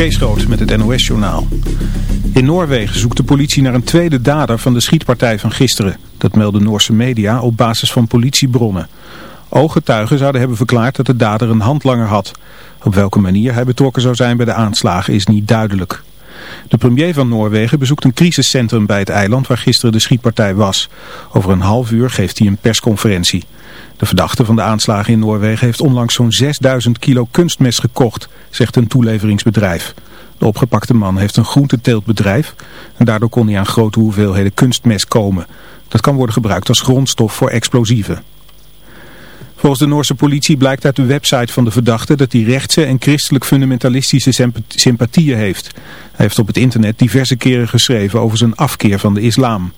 Kees Groot met het NOS-journaal. In Noorwegen zoekt de politie naar een tweede dader van de schietpartij van gisteren. Dat melden Noorse media op basis van politiebronnen. Ooggetuigen zouden hebben verklaard dat de dader een handlanger had. Op welke manier hij betrokken zou zijn bij de aanslagen is niet duidelijk. De premier van Noorwegen bezoekt een crisiscentrum bij het eiland waar gisteren de schietpartij was. Over een half uur geeft hij een persconferentie. De verdachte van de aanslagen in Noorwegen heeft onlangs zo'n 6000 kilo kunstmes gekocht, zegt een toeleveringsbedrijf. De opgepakte man heeft een groenteteeltbedrijf en daardoor kon hij aan grote hoeveelheden kunstmes komen. Dat kan worden gebruikt als grondstof voor explosieven. Volgens de Noorse politie blijkt uit de website van de verdachte dat hij rechtse en christelijk fundamentalistische sympathieën heeft. Hij heeft op het internet diverse keren geschreven over zijn afkeer van de islam.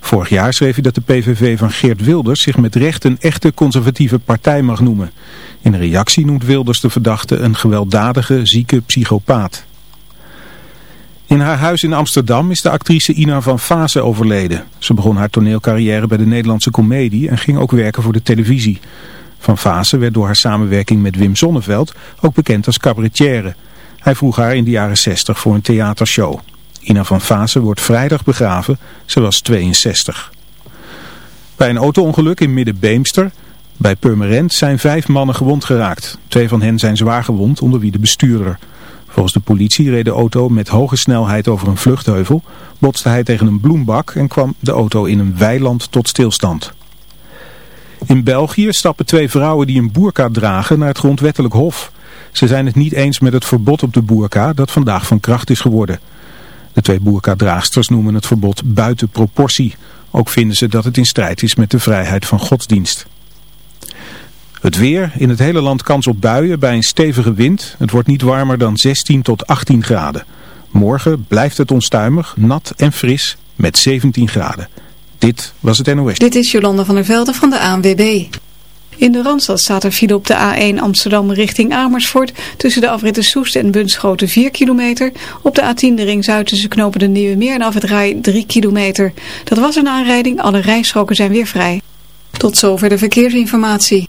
Vorig jaar schreef hij dat de PVV van Geert Wilders zich met recht een echte conservatieve partij mag noemen. In reactie noemt Wilders de verdachte een gewelddadige, zieke psychopaat. In haar huis in Amsterdam is de actrice Ina van Vase overleden. Ze begon haar toneelcarrière bij de Nederlandse Comedie en ging ook werken voor de televisie. Van Vase werd door haar samenwerking met Wim Sonneveld ook bekend als cabaretière. Hij vroeg haar in de jaren 60 voor een theatershow. Ina van Vase wordt vrijdag begraven. Ze was 62. Bij een autoongeluk in Middenbeemster, bij Purmerend, zijn vijf mannen gewond geraakt. Twee van hen zijn zwaar gewond, onder wie de bestuurder. Volgens de politie reed de auto met hoge snelheid over een vluchtheuvel, botste hij tegen een bloembak en kwam de auto in een weiland tot stilstand. In België stappen twee vrouwen die een boerka dragen naar het grondwettelijk hof. Ze zijn het niet eens met het verbod op de boerka dat vandaag van kracht is geworden. De twee boerka-draagsters noemen het verbod buiten proportie. Ook vinden ze dat het in strijd is met de vrijheid van godsdienst. Het weer, in het hele land kans op buien bij een stevige wind. Het wordt niet warmer dan 16 tot 18 graden. Morgen blijft het onstuimig, nat en fris met 17 graden. Dit was het NOS. Dit is Jolanda van der Velde van de ANWB. In de Randstad staat er file op de A1 Amsterdam richting Amersfoort. Tussen de afritten Soest en Bunschoten 4 kilometer. Op de A10 de ring Zuid tussen knopen de Nieuwe Meer en af het Rij 3 kilometer. Dat was een aanrijding, alle rijstroken zijn weer vrij. Tot zover de verkeersinformatie.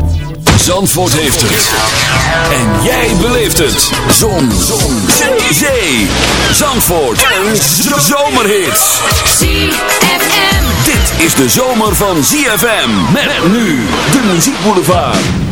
Zandvoort heeft het. En jij beleeft het. Zon. Zon. Zee. Zandvoort. Een zomerhit. ZFM. Dit is de zomer van ZFM. Met nu de muziekboulevard.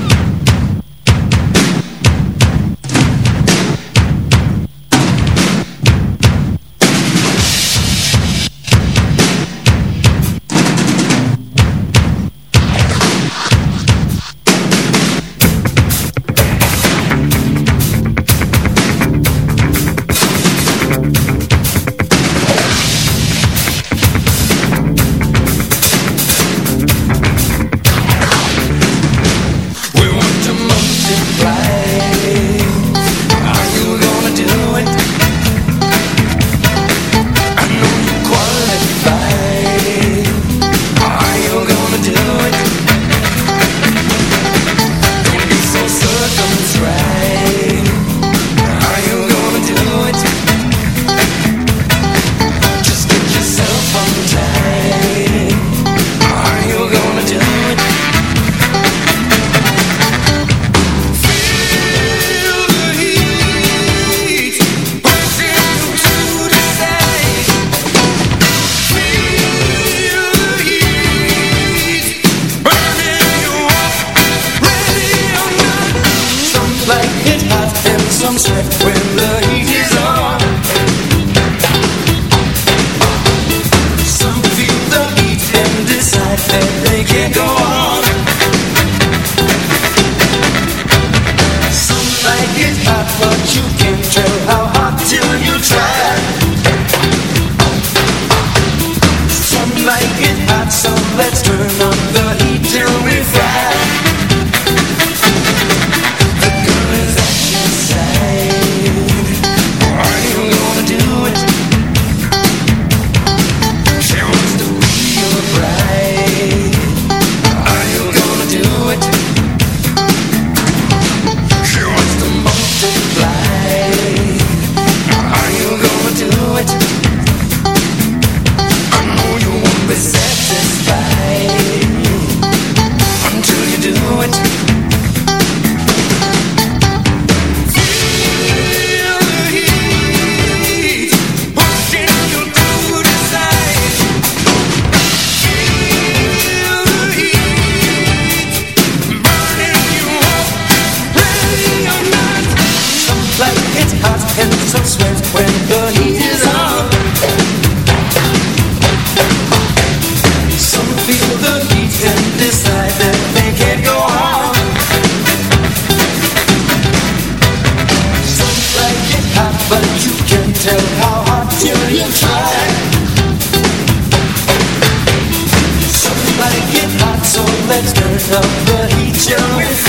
Up the heat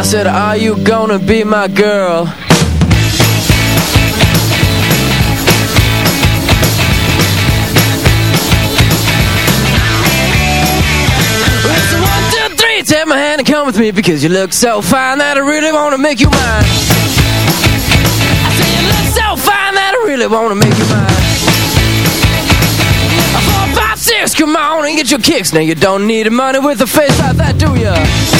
I said, Are you gonna be my girl? It's one, two, three, take my hand and come with me because you look so fine that I really wanna make you mine. I say you look so fine that I really wanna make you mine. Four, five, six, come on and get your kicks. Now you don't need money with a face like that, do ya?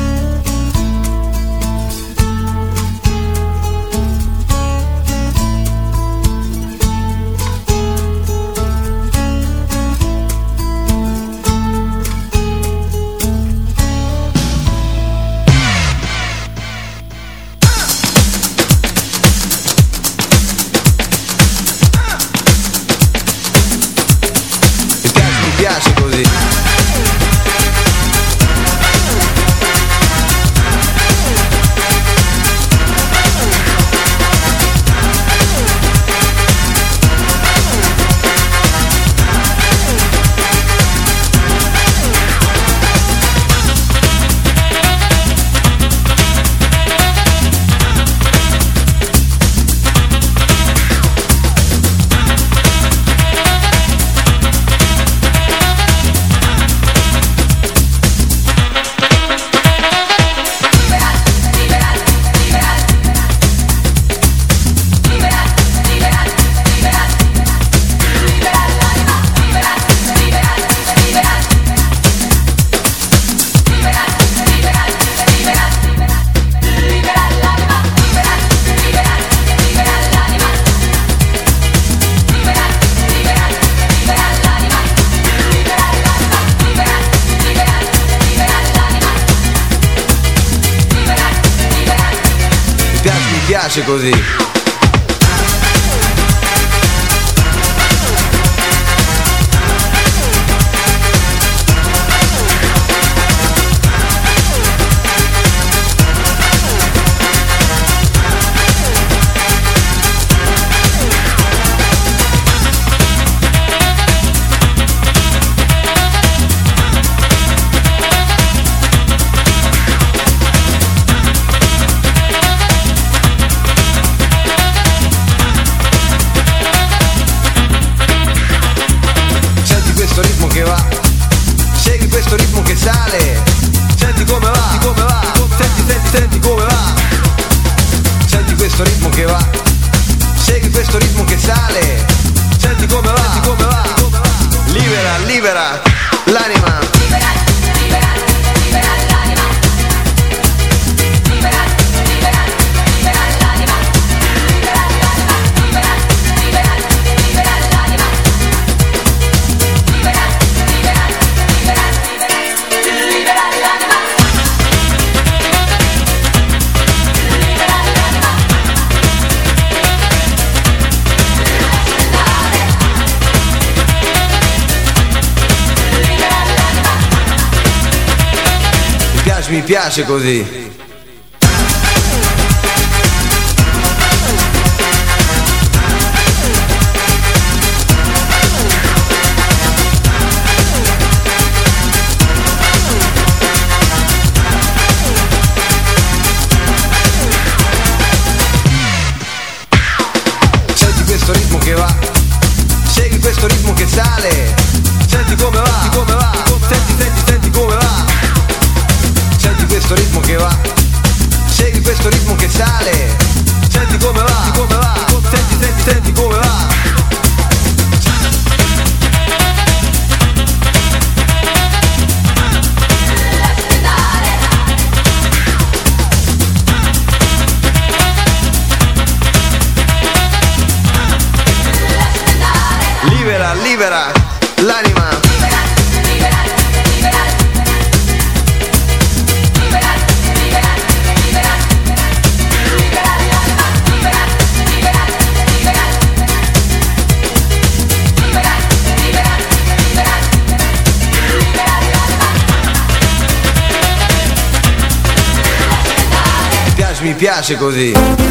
piace così. questo ritmo che sale. Senti come va. piace così.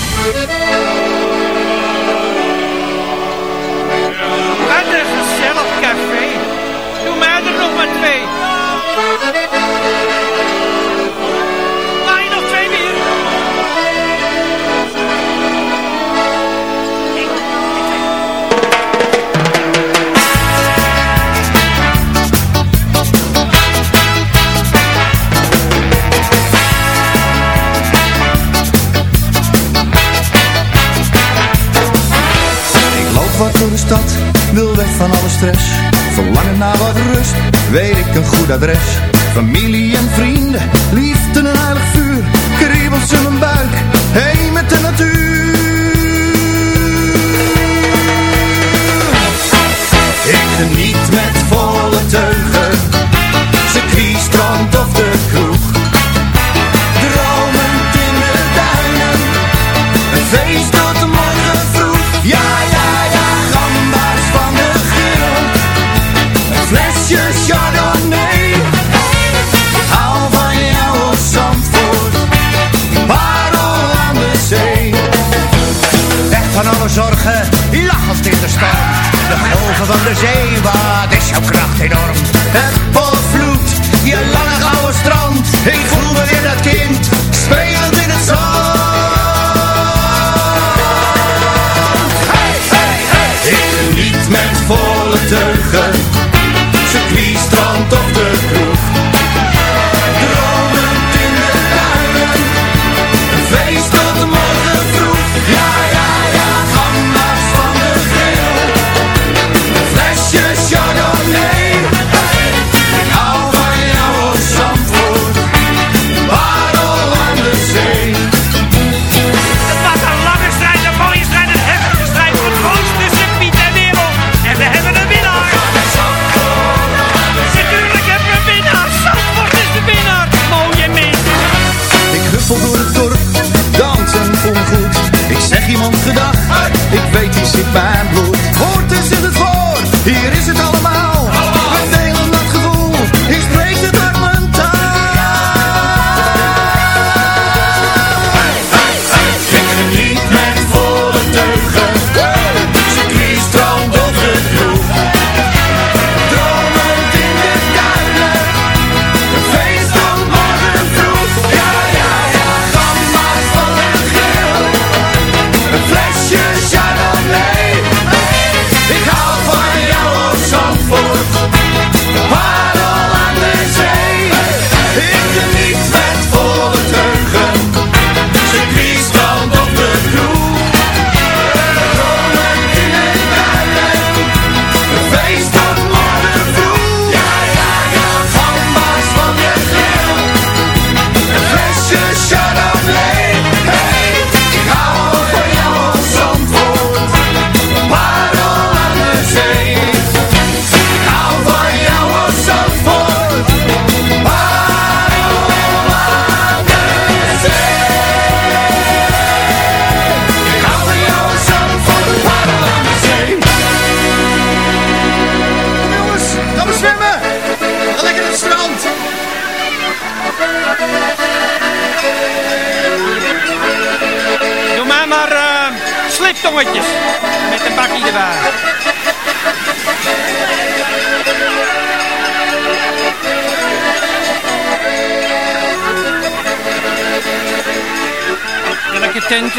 stress. Verlangen naar wat rust Weet ik een goed adres. Familie en vrienden Liefde en heilig vuur. solitaire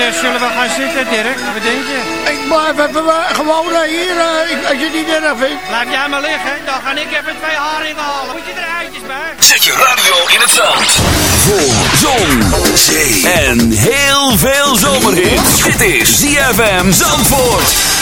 Eh, zullen we gaan zitten, Dirk? We denk je? Ik blijf even uh, gewoon eh, hier, ik, als je niet eraf vindt. laat jij maar liggen, dan ga ik even twee haringen halen. Moet je er eitjes bij? Zet je radio in het zand. Voor zon, zee en heel veel zomerhit. Dit is ZFM Zandvoort.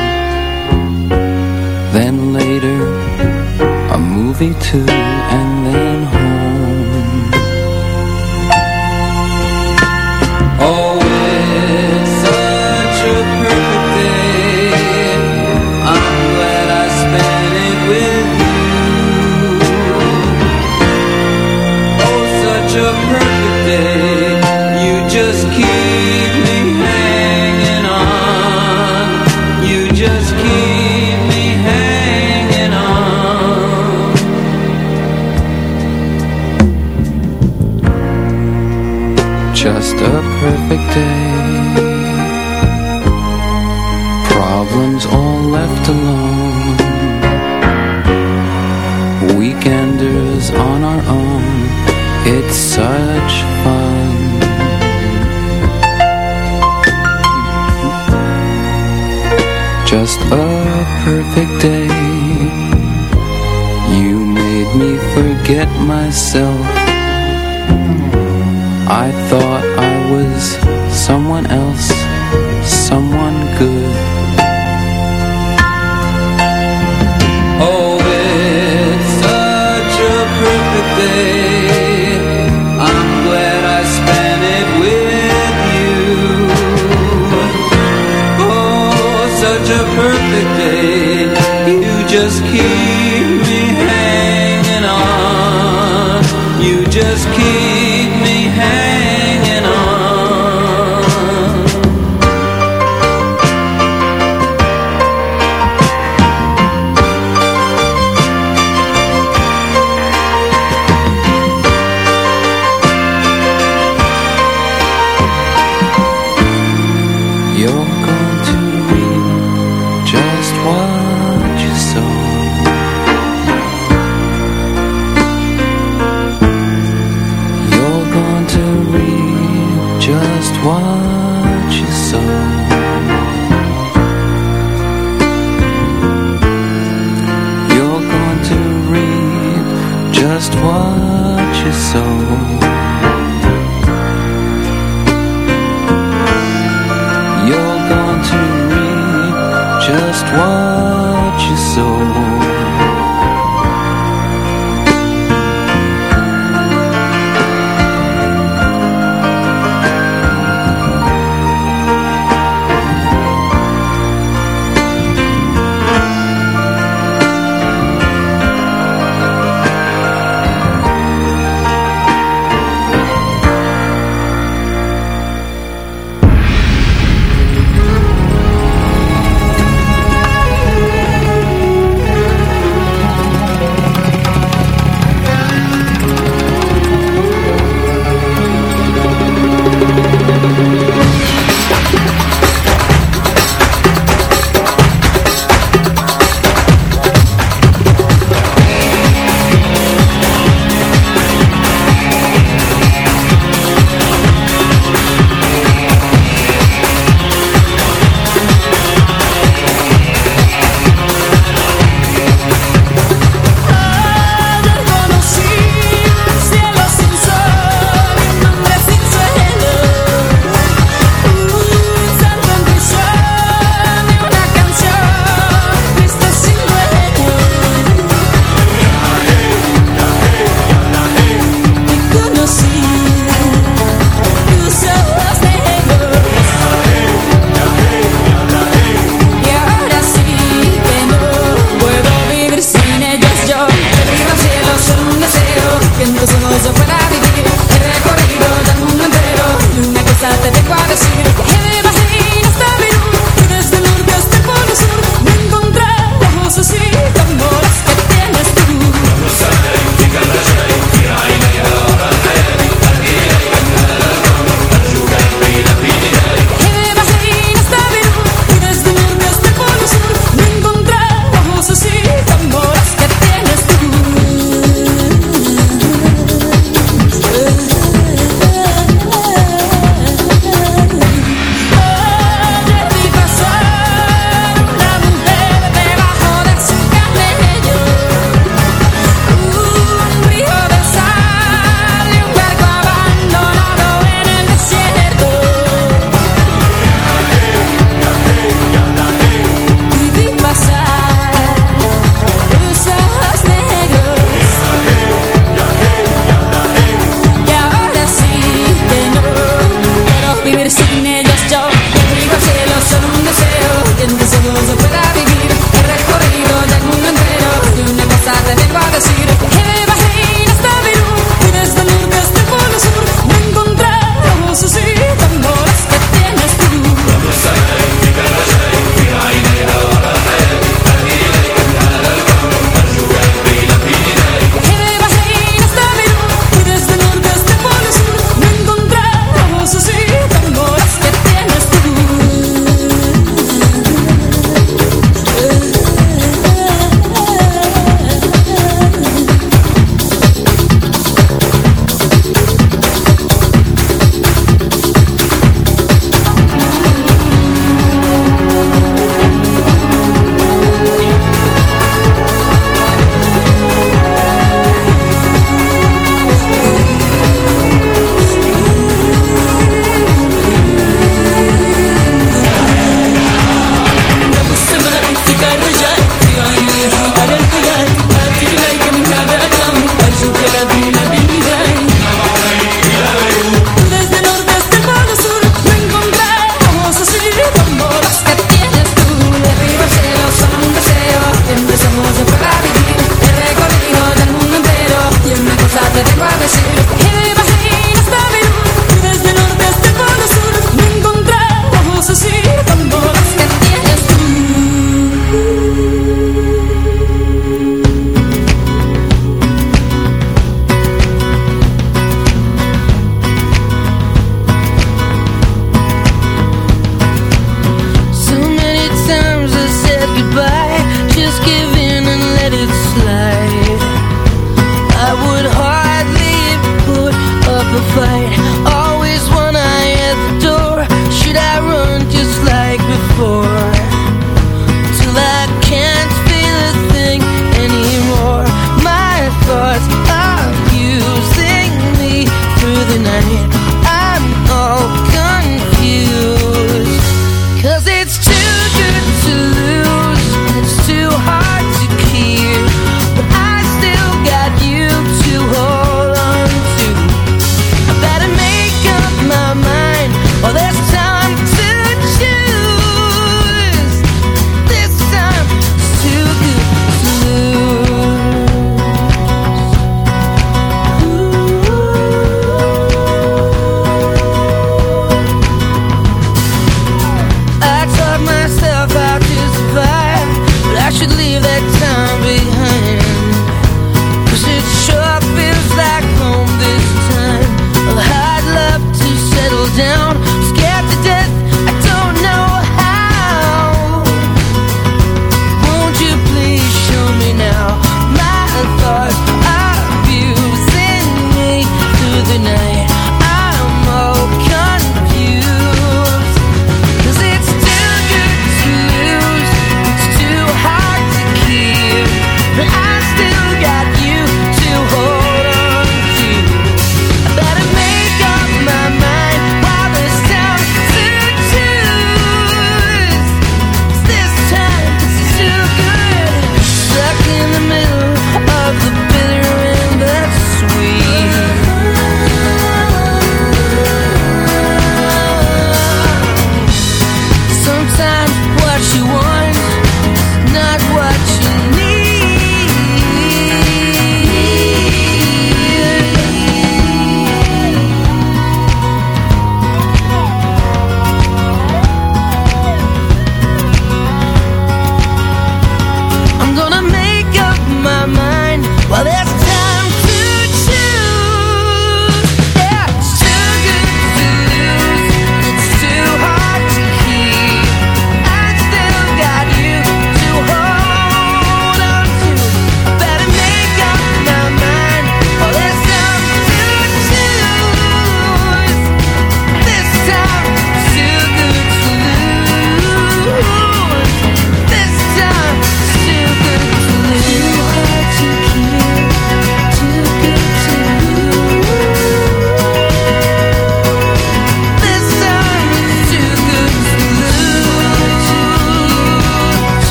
Be too.